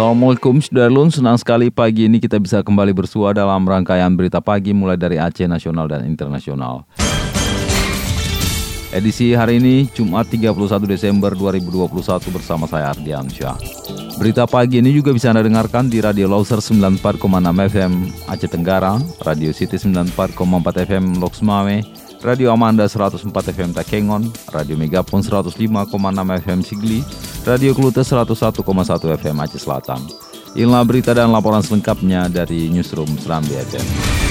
Assalamualaikum Sudarlun, senang sekali pagi ini kita bisa kembali bersua dalam rangkaian berita pagi mulai dari Aceh nasional dan internasional. Edisi hari ini Jumat 31 Desember 2021 bersama saya Ardian Syah. Berita pagi ini juga bisa Anda dengarkan di Radio Loser 94,6 FM Aceh Tenggara, Radio City 94,4 FM Loksmawe, Radio Amanda 104 FM Takengon, Radio Megapon 105,6 FM Sigli, Radio Klute 101,1 FM Aceh Selatan. Inilah berita dan laporan selengkapnya dari Newsroom Serambi FM.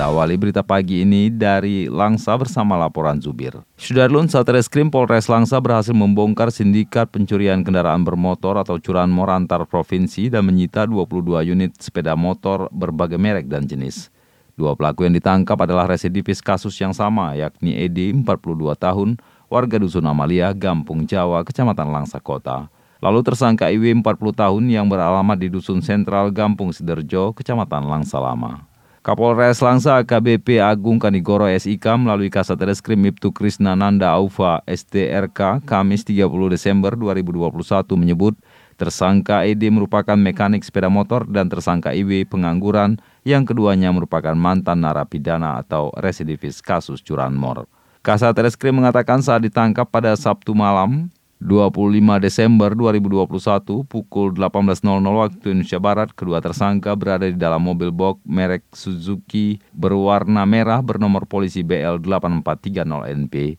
Kita awali berita pagi ini dari Langsa bersama laporan Zubir. Sudarlun Satreskrim Polres Langsa berhasil membongkar sindikat pencurian kendaraan bermotor atau curanmor antar provinsi dan menyita 22 unit sepeda motor berbagai merek dan jenis. Dua pelaku yang ditangkap adalah residivis kasus yang sama, yakni Edi, 42 tahun, warga Dusun Amalia, Gampung Jawa, Kecamatan Langsa Kota. Lalu tersangka Iwi 40 tahun yang beralamat di Dusun Sentral, Gampung Siderjo, Kecamatan Langsa Lama. Kapolres Langsa KBP Agung Kanigoro SIK melalui Kasat Reskrim Ibtu Krisna Nanda Aufa STRK Kamis 30 Desember 2021 menyebut tersangka ED merupakan mekanik sepeda motor dan tersangka IW pengangguran yang keduanya merupakan mantan narapidana atau residivis kasus curanmor. Kasat Reskrim mengatakan saat ditangkap pada Sabtu malam 25 Desember 2021 pukul 18.00 waktu Indonesia Barat, kedua tersangka berada di dalam mobil box merek Suzuki berwarna merah bernomor polisi BL 8430NP.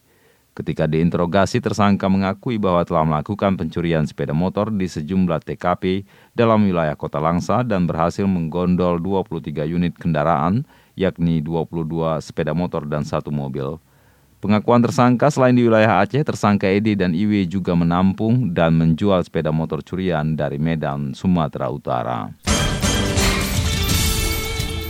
Ketika diinterogasi, tersangka mengakui bahwa telah melakukan pencurian sepeda motor di sejumlah TKP dalam wilayah kota Langsa dan berhasil menggondol 23 unit kendaraan, yakni 22 sepeda motor dan satu mobil. Pengakuan tersangka selain di wilayah Aceh, tersangka Edi dan Iwe juga menampung dan menjual sepeda motor curian dari Medan, Sumatera Utara.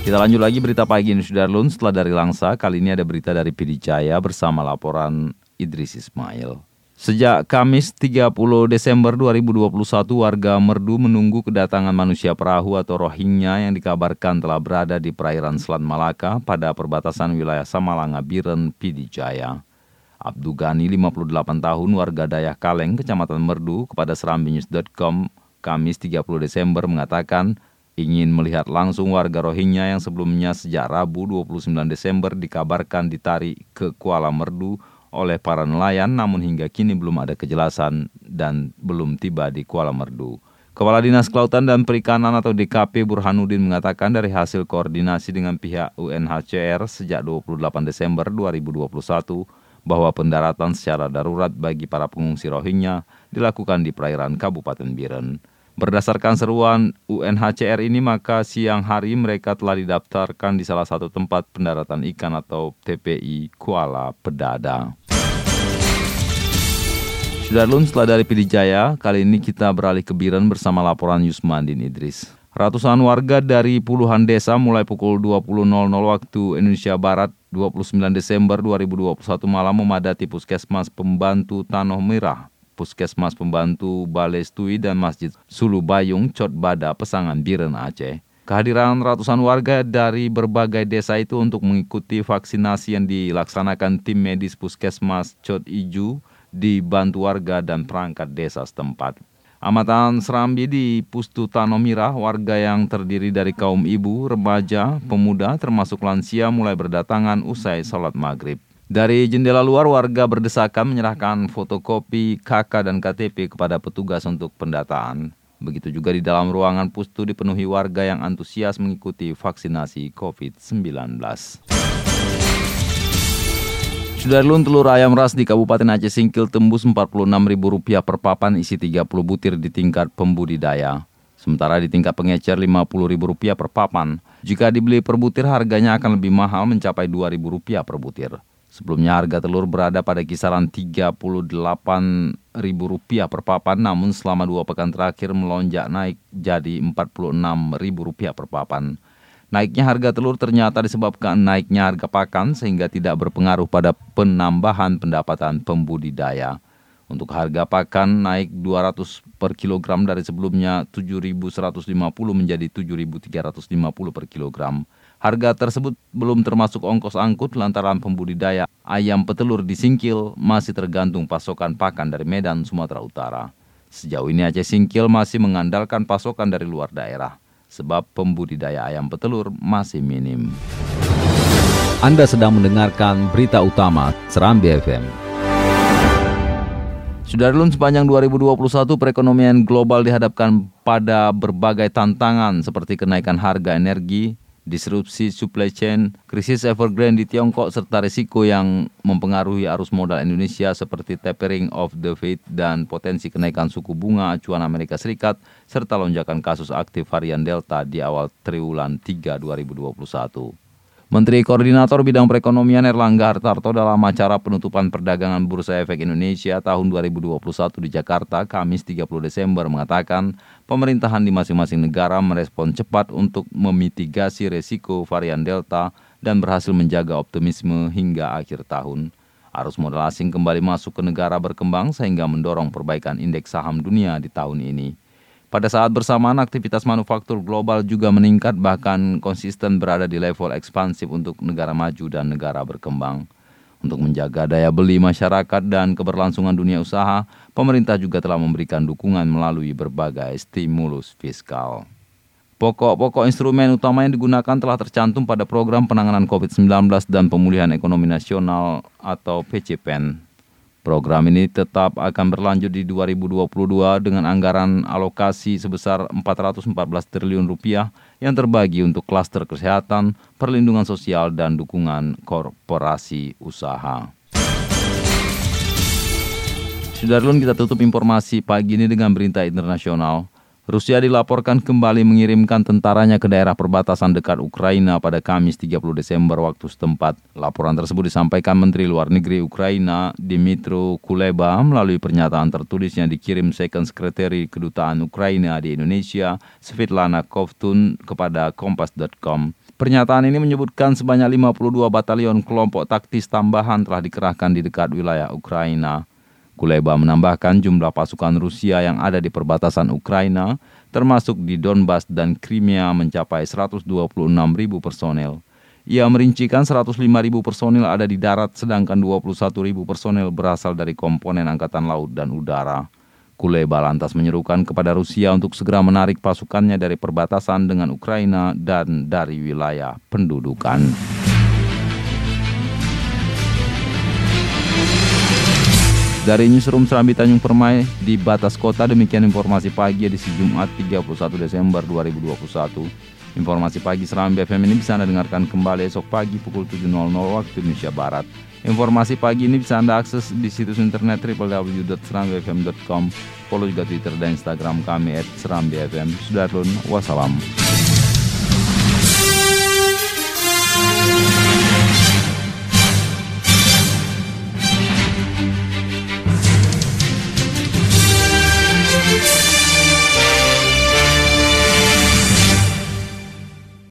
Kita lanjut lagi berita pagi ini Sudarlun. Setelah dari Langsa, kali ini ada berita dari Pidijaya bersama laporan Idris Ismail. Sejak Kamis 30 Desember 2021, warga Merdu menunggu kedatangan manusia perahu atau Rohingya yang dikabarkan telah berada di perairan Selat Malaka pada perbatasan wilayah Samalanga Biren, Pidijaya. Abdu Gani, 58 tahun, warga Dayak Kaleng, Kecamatan Merdu, kepada serambinews.com Kamis 30 Desember mengatakan ingin melihat langsung warga Rohingya yang sebelumnya sejak Rabu 29 Desember dikabarkan ditarik ke Kuala Merdu oleh para nelayan namun hingga kini belum ada kejelasan dan belum tiba di Kuala Merdu. Kepala Dinas Kelautan dan Perikanan atau DKP Burhanuddin mengatakan dari hasil koordinasi dengan pihak UNHCR sejak 28 Desember 2021 bahwa pendaratan secara darurat bagi para pengungsi Rohingya dilakukan di perairan Kabupaten Biren. Berdasarkan seruan UNHCR ini maka siang hari mereka telah didaftarkan di salah satu tempat pendaratan ikan atau TPI Kuala Pedada. Sudarlun setelah dari Pidijaya, kali ini kita beralih ke Biren bersama laporan Yusmandin Idris. Ratusan warga dari puluhan desa mulai pukul 20.00 waktu Indonesia Barat 29 Desember 2021 malam memadati puskesmas pembantu Tanoh Merah, puskesmas pembantu Balestui dan Masjid Sulu Bayung, Cot Bada, Pesangan Biren Aceh. Kehadiran ratusan warga dari berbagai desa itu untuk mengikuti vaksinasi yang dilaksanakan tim medis puskesmas Cot Iju dibantu warga dan perangkat desa setempat. Amatan Serambi di Pustu Tanomira, warga yang terdiri dari kaum ibu, remaja, pemuda, termasuk lansia mulai berdatangan usai sholat maghrib. Dari jendela luar, warga berdesakan menyerahkan fotokopi KK dan KTP kepada petugas untuk pendataan. Begitu juga di dalam ruangan pustu dipenuhi warga yang antusias mengikuti vaksinasi COVID-19. Sudarlun telur ayam ras di Kabupaten Aceh Singkil tembus Rp46.000 per papan isi 30 butir di tingkat pembudidaya. Sementara di tingkat pengecer Rp50.000 per papan. Jika dibeli per butir harganya akan lebih mahal mencapai Rp2.000 per butir. Sebelumnya harga telur berada pada kisaran Rp38.000 per papan, namun selama dua pekan terakhir melonjak naik jadi Rp46.000 per papan. Naiknya harga telur ternyata disebabkan naiknya harga pakan sehingga tidak berpengaruh pada penambahan pendapatan pembudidaya. Untuk harga pakan naik 200 per kilogram dari sebelumnya 7.150 menjadi 7.350 per kilogram. Harga tersebut belum termasuk ongkos angkut lantaran pembudidaya ayam petelur di Singkil masih tergantung pasokan pakan dari Medan, Sumatera Utara. Sejauh ini Aceh Singkil masih mengandalkan pasokan dari luar daerah, sebab pembudidaya ayam petelur masih minim. Anda sedang mendengarkan berita utama Serambi FM. Sudarlun sepanjang 2021 perekonomian global dihadapkan pada berbagai tantangan seperti kenaikan harga energi, disrupsi supply chain, krisis evergrande di Tiongkok, serta risiko yang mempengaruhi arus modal Indonesia seperti tapering of the Fed dan potensi kenaikan suku bunga acuan Amerika Serikat, serta lonjakan kasus aktif varian Delta di awal triwulan 3 2021. Menteri Koordinator Bidang Perekonomian Erlangga Hartarto dalam acara penutupan perdagangan Bursa Efek Indonesia tahun 2021 di Jakarta, Kamis 30 Desember mengatakan pemerintahan di masing-masing negara merespon cepat untuk memitigasi resiko varian Delta dan berhasil menjaga optimisme hingga akhir tahun. Arus modal asing kembali masuk ke negara berkembang sehingga mendorong perbaikan indeks saham dunia di tahun ini. Pada saat bersamaan, aktivitas manufaktur global juga meningkat bahkan konsisten berada di level ekspansif untuk negara maju dan negara berkembang. Untuk menjaga daya beli masyarakat dan keberlangsungan dunia usaha, pemerintah juga telah memberikan dukungan melalui berbagai stimulus fiskal. Pokok-pokok instrumen utama yang digunakan telah tercantum pada program penanganan COVID-19 dan pemulihan ekonomi nasional atau PCPEN Program ini tetap akan berlanjut di 2022 dengan anggaran alokasi sebesar 414 triliun rupiah yang terbagi untuk klaster kesehatan, perlindungan sosial, dan dukungan korporasi usaha. Sudarlun kita tutup informasi pagi ini dengan berita internasional. Rusia dilaporkan kembali mengirimkan tentaranya ke daerah perbatasan dekat Ukraina pada Kamis 30 Desember waktu setempat. Laporan tersebut disampaikan Menteri Luar Negeri Ukraina Dimitro Kuleba melalui pernyataan tertulis yang dikirim Second Secretary Kedutaan Ukraina di Indonesia, Svetlana Kovtun, kepada kompas.com. Pernyataan ini menyebutkan sebanyak 52 batalion kelompok taktis tambahan telah dikerahkan di dekat wilayah Ukraina. Kuleba menambahkan jumlah pasukan Rusia yang ada di perbatasan Ukraina, termasuk di Donbas dan Crimea mencapai 126 ribu personel. Ia merincikan 105 ribu personel ada di darat, sedangkan 21 ribu personel berasal dari komponen Angkatan Laut dan Udara. Kuleba lantas menyerukan kepada Rusia untuk segera menarik pasukannya dari perbatasan dengan Ukraina dan dari wilayah pendudukan. Dari Newsroom Serambi Tanjung Permai di batas kota demikian informasi pagi edisi Jumat 31 Desember 2021. Informasi pagi Serambi FM ini bisa Anda dengarkan kembali esok pagi pukul 7.00 waktu Indonesia Barat. Informasi pagi ini bisa Anda akses di situs internet www.serambifm.com. Follow juga Twitter dan Instagram kami at Serambi FM. Sudah wassalam.